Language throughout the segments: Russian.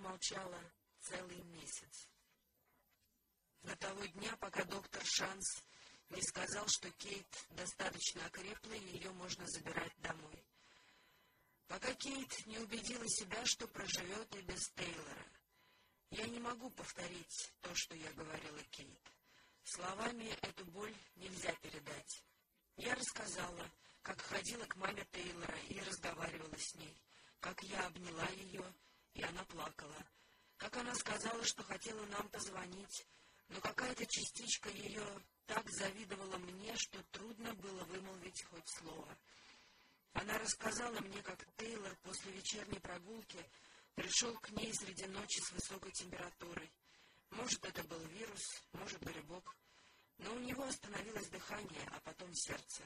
молчала целый месяц. До того дня, пока доктор Шанс не сказал, что Кейт достаточно окрепла, и ее можно забирать домой. Пока Кейт не убедила себя, что проживет и без Тейлора. Я не могу повторить то, что я говорила Кейт. Словами эту боль нельзя передать. Я рассказала, как ходила к маме Тейлора и разговаривала с ней, как я обняла ее, и она плакала, как она сказала, что хотела нам позвонить, но какая-то частичка ее так завидовала мне, что трудно было вымолвить хоть слово. Она рассказала мне, как Тейлор после вечерней прогулки пришел к ней среди ночи с высокой температурой. Может, это был вирус, может, грибок. Но у него остановилось дыхание, а потом сердце.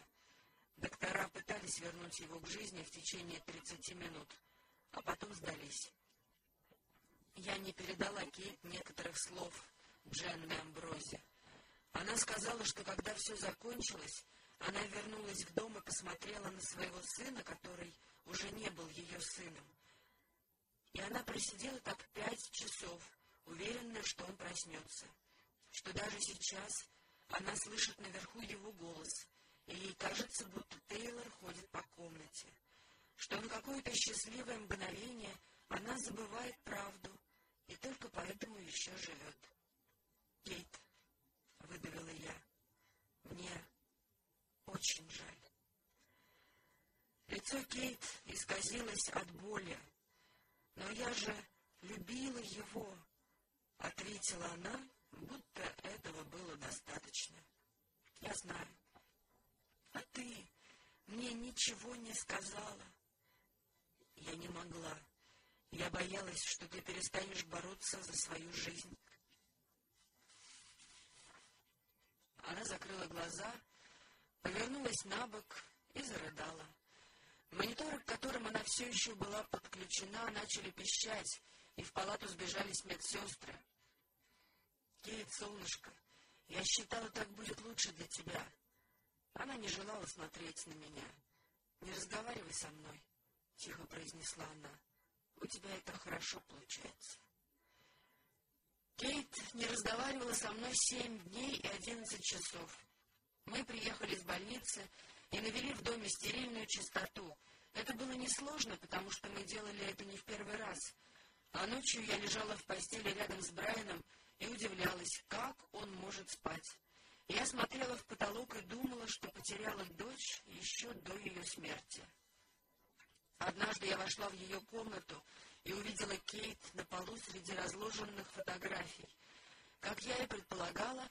Доктора пытались вернуть его к жизни в течение тридцати минут, а потом сдались. Я не передала Кейт некоторых слов Дженны Амбрози. Она сказала, что когда все закончилось, она вернулась в дом и посмотрела на своего сына, который уже не был ее сыном. И она просидела так пять часов, уверенная, что он проснется, что даже сейчас она слышит наверху его голос, и ей кажется, будто Тейлор ходит по комнате, что на какое-то счастливое мгновение она забывает правду поэтому еще живет. Кейт, — выдавила я, — мне очень жаль. Лицо Кейт исказилось от боли. Но я же любила его, — ответила она, будто этого было достаточно. Я знаю. А ты мне ничего не сказала. Я не могла. Я боялась, что ты перестанешь бороться за свою жизнь. Она закрыла глаза, повернулась на бок и зарыдала. Мониторы, к которым она все еще была подключена, начали пищать, и в палату сбежались медсестры. «Кейт, солнышко, я считала, так будет лучше для тебя». Она не желала смотреть на меня. «Не разговаривай со мной», — тихо произнесла она. «У тебя это хорошо получается». Кейт не разговаривала со мной семь дней и одиннадцать часов. Мы приехали из больницы и навели в доме стерильную чистоту. Это было несложно, потому что мы делали это не в первый раз. А ночью я лежала в постели рядом с Брайаном и удивлялась, как он может спать. Я смотрела в потолок и думала, что потеряла дочь еще до ее смерти. Однажды я вошла в ее комнату и увидела Кейт на полу среди разложенных фотографий. Как я и предполагала,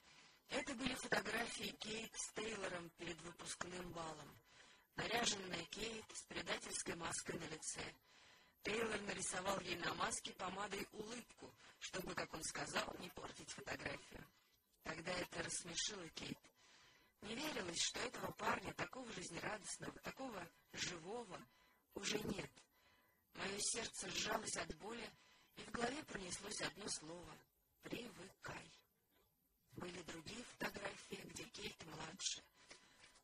это были фотографии Кейт с Тейлором перед выпускным балом. Наряженная Кейт с предательской маской на лице. Тейлор нарисовал ей на маске помадой улыбку, чтобы, как он сказал, не портить фотографию. Тогда это рассмешило Кейт. Не верилось, что этого парня, такого жизнерадостного, такого живого, уже нет. Мое сердце сжалось от боли, и в голове пронеслось одно слово — «Привыкай». Были другие фотографии, где Кейт младше.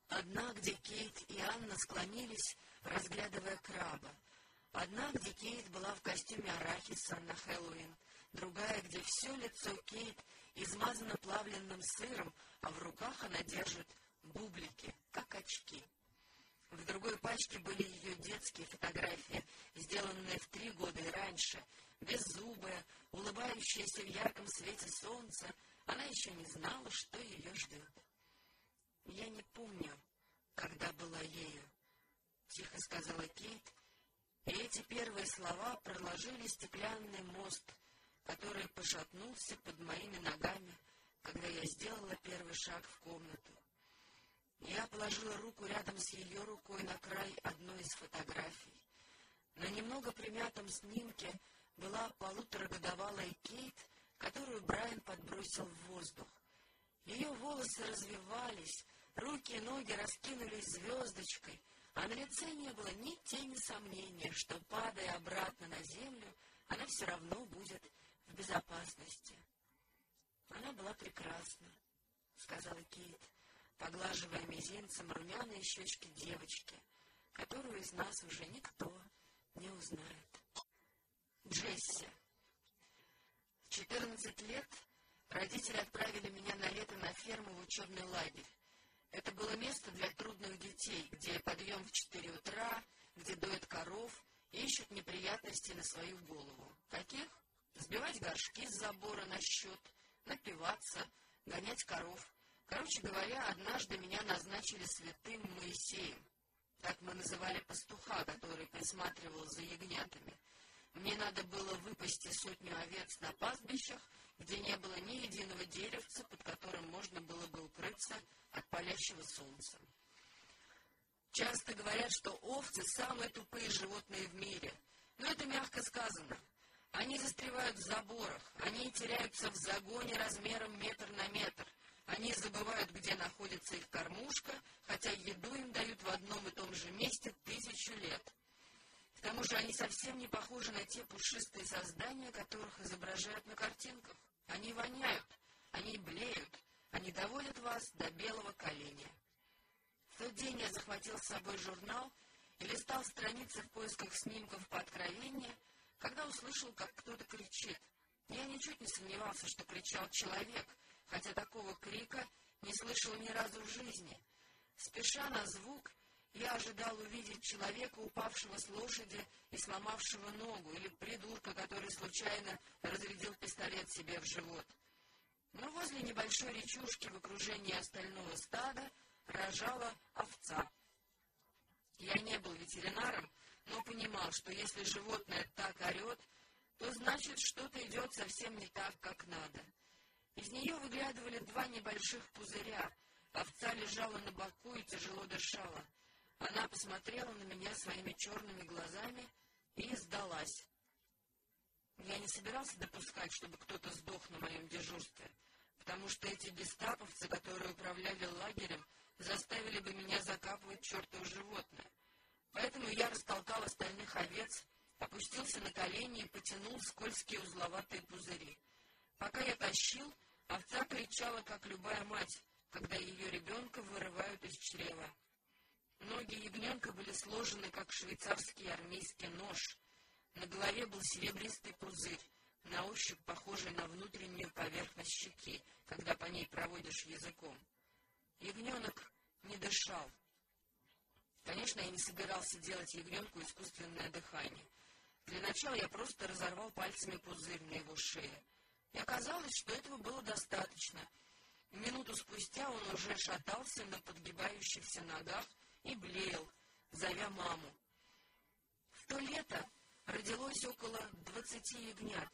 Одна, где Кейт и Анна склонились, разглядывая краба. Одна, где Кейт была в костюме арахиса на Хэллоуин. Другая, где все лицо Кейт измазано плавленным сыром, а в руках она держит бублики, как очки. В другой пачке были ее детские фотографии, сделанные в три года и раньше, беззубая, улыбающаяся в ярком свете солнца, она еще не знала, что ее ждет. «Я не помню, когда была ею», — тихо сказала Кейт, и эти первые слова проложили стеклянный мост, который пошатнулся под моими ногами, когда я сделала первый шаг в комнату. Положила руку рядом с ее рукой на край одной из фотографий. На немного примятом снимке была полуторагодовалая Кейт, которую Брайан подбросил в воздух. Ее волосы развивались, руки и ноги раскинулись звездочкой, а на лице не было ни тени сомнения, что, падая обратно на землю, она все равно будет в безопасности. Она была прекрасна, — сказала Кейт поглаживая мизинцем румяные щечки девочки, которую из нас уже никто не узнает. Джесси, четырнадцать лет родители отправили меня на лето на ферму в учебный лагерь. Это было место для трудных детей, где подъем в четыре утра, где доят коров и ищут неприятности на свою голову. Каких? Сбивать горшки с забора на счет, напиваться, гонять коров. Короче говоря, однажды меня назначили святым Моисеем. Так мы называли пастуха, который присматривал за ягнятами. Мне надо было выпасти сотню овец на пастбищах, где не было ни единого деревца, под которым можно было бы укрыться от палящего солнца. Часто говорят, что овцы – самые тупые животные в мире. Но это мягко сказано. Они застревают в заборах, они теряются в загоне размером метр на метр. Они забывают, где находится их кормушка, хотя еду им дают в одном и том же месте тысячу лет. К тому же они совсем не похожи на те пушистые создания, которых изображают на картинках. Они воняют, они блеют, они доводят вас до белого коленя. В тот день я захватил с собой журнал и листал страницы в поисках снимков по откровению, когда услышал, как кто-то кричит. Я ничуть не сомневался, что кричал человек, хотя такого крика не слышал ни разу в жизни. Спеша на звук, я ожидал увидеть человека, упавшего с лошади и сломавшего ногу, или придурка, который случайно разрядил пистолет себе в живот. Но возле небольшой речушки в окружении остального стада рожала овца. Я не был ветеринаром, но понимал, что если животное так орет, то значит, что-то идет совсем не так, как надо. Из нее выглядывали два небольших пузыря. Овца лежала на боку и тяжело дышала. Она посмотрела на меня своими черными глазами и сдалась. Я не собирался допускать, чтобы кто-то сдох на моем дежурстве, потому что эти гестаповцы, которые управляли лагерем, заставили бы меня закапывать чертово животное. Поэтому я растолкал остальных овец, опустился на колени и потянул скользкие узловатые пузыри. Пока я тащил, овца кричала, как любая мать, когда ее ребенка вырывают из чрева. Ноги ягненка были сложены, как швейцарский армейский нож. На голове был серебристый пузырь, на ощупь похожий на внутреннюю поверхность щеки, когда по ней проводишь языком. Ягненок не дышал. Конечно, я не собирался делать ягненку искусственное дыхание. Для начала я просто разорвал пальцами пузырь на его шее. И оказалось, что этого было достаточно. Минуту спустя он уже шатался на подгибающихся ногах, и блеял, зовя маму. В то лето родилось около двадцати ягнят,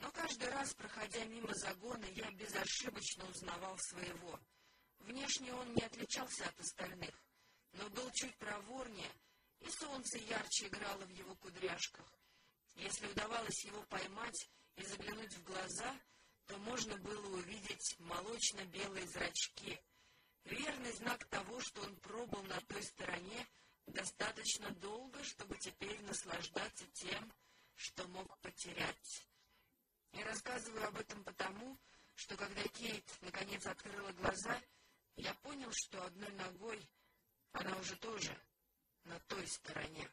но каждый раз, проходя мимо загона, я безошибочно узнавал своего. Внешне он не отличался от остальных, но был чуть проворнее, и солнце ярче играло в его кудряшках. Если удавалось его поймать и заглянуть в глаза, то можно было увидеть молочно-белые зрачки — Верный знак того, что он пробыл на той стороне достаточно долго, чтобы теперь наслаждаться тем, что мог потерять. Я рассказываю об этом потому, что когда Кейт наконец открыла глаза, я понял, что одной ногой она уже тоже на той стороне.